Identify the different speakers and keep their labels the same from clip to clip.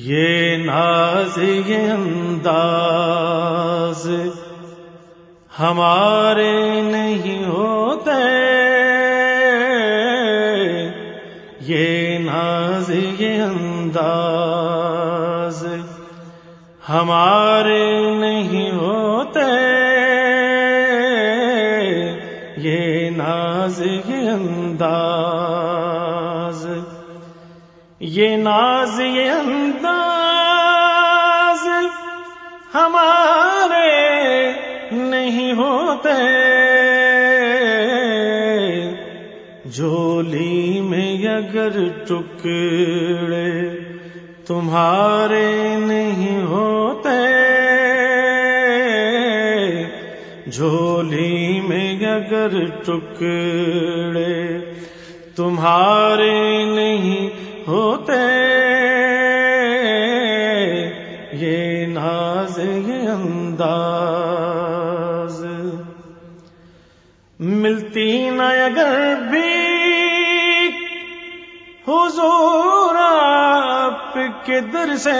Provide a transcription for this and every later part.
Speaker 1: یہ ناز، یہ انداز ہمارے نہیں ہوتے۔ یہ ناز، یہ انداز ہمارے نہیں ہوتے۔ یہ ناز، یہ انداز یہ ناز، یہ انداز ہمارے نہیں ہوتے۔ جولی میں اگر ٹکڑے تمہارے نہیں ہوتے، جھولی میں اگر ٹکڑے تمہارے ملتی نہ اگر بھی حضور آپ کے در سے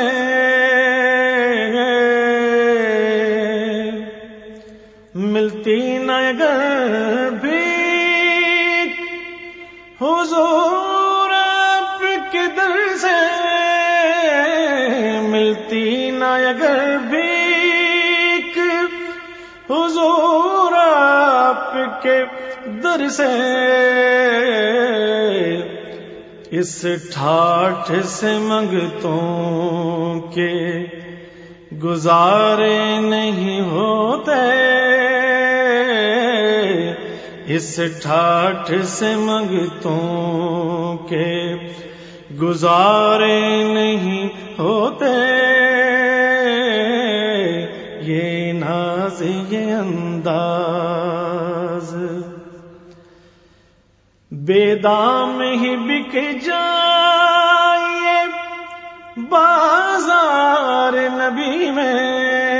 Speaker 1: ملتی نہ اگر بھی حضور آپ کے در سے ملتی نہ اگر بھی حضور آپ کے در سے، اس ٹھاٹ سے منگتوں کے گزارے نہیں ہوتے۔ اس ٹھاٹ سے منگتوں کے گزارے نہیں ہوتے۔ یہ ناز یہ انداز بے دام ہی بک جائے بازار نبی میں۔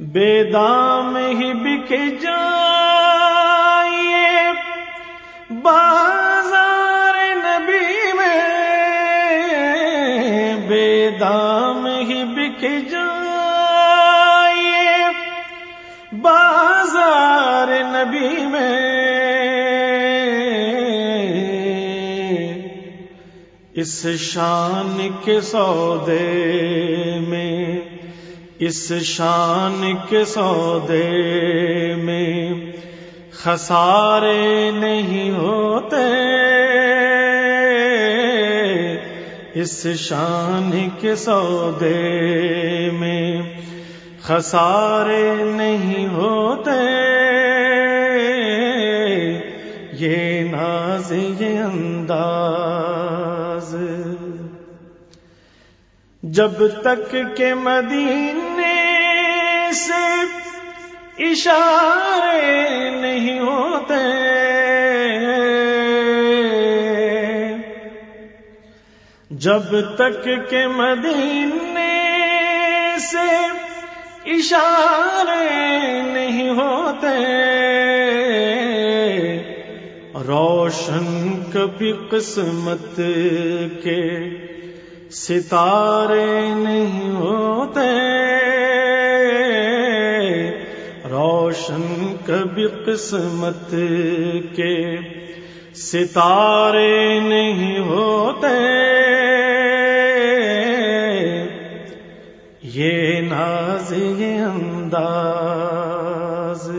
Speaker 1: بے دام ہی بک جائے بازار نبی میں۔ اس شان کے سودے میں، اس شان کے سودے میں خسارے نہیں ہوتے۔ اس شان کے سودے میں خسارے نہیں ہوتے۔ یہ ناز، یہ انداز۔ جب تک کہ مدینے سے اشارے نہیں ہوتے، جب تک کہ مدینے سے اشارے نہیں ہوتے روشن کبھی قسمت کے ستارے نہیں ہوتے۔ روشن کبھی قسمت کے ستارے نہیں ہوتے۔ یہ ناز یہ انداز۔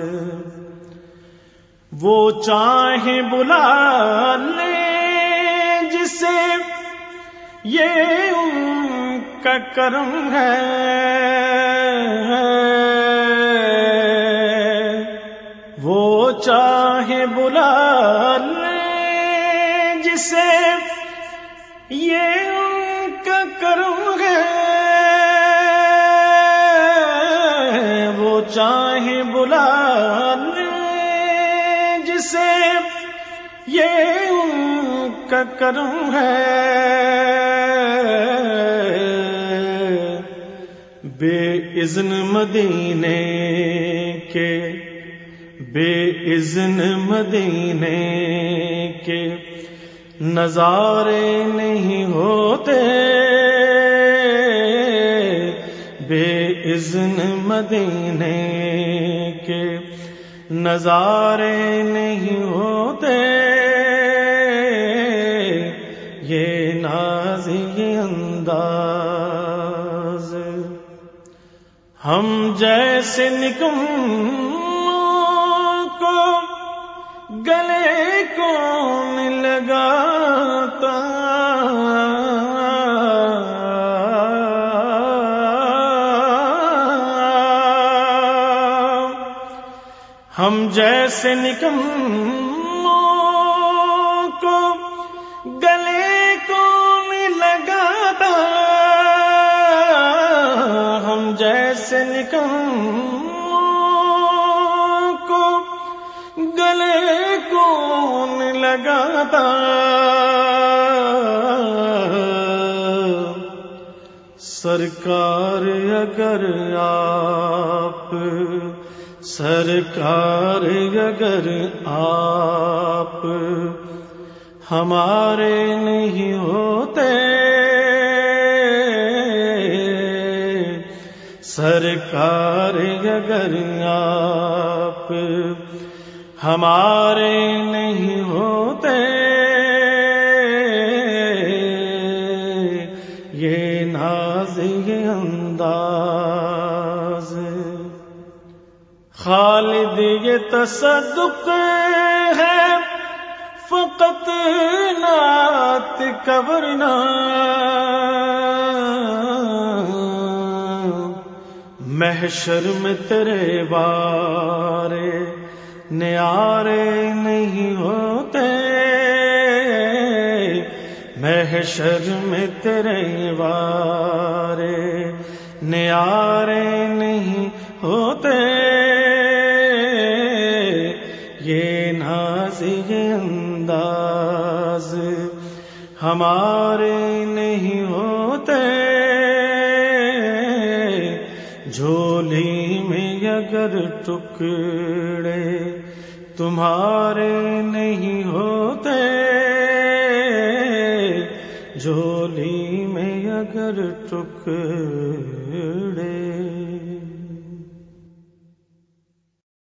Speaker 1: وہ چاہے بلا لے جسے یہ ان کا کرم ہے۔ وہ چاہے بلا لے جسے یہ ان کا کرم ہے۔ وہ چاہے بلا لے جسے یہ ان کا کرم ہے۔ بے اذن مدینے کے، بے اذن مدینے کے نظارے نہیں ہوتے۔ بے اذن مدینے کے نظارے نہیں ہوتے۔ یہ نازی انداز۔ ہم جیسے نکم کو گلے کون لگاتا ہم جیسے نکم کو گلے کون لگاتا ہم جیسے نکم کو گلے کون لگاتا سرکار اگر آپ سرکار اگر آپ ہمارے نہیں ہوتے سرکار اگر آپ ہمارے نہیں یہ تصدق ہے۔ فقط نات کبرنا محشر میں تیرے بارے نیارے نہیں ہوتے۔ محشر میں تیرے بارے نیارے نہیں ہوتے۔ ناز یہ انداز ہمارے نہیں ہوتے۔ جھولی میں اگر ٹکڑے تمہارے نہیں ہوتے۔ جھولی میں اگر ٹکڑے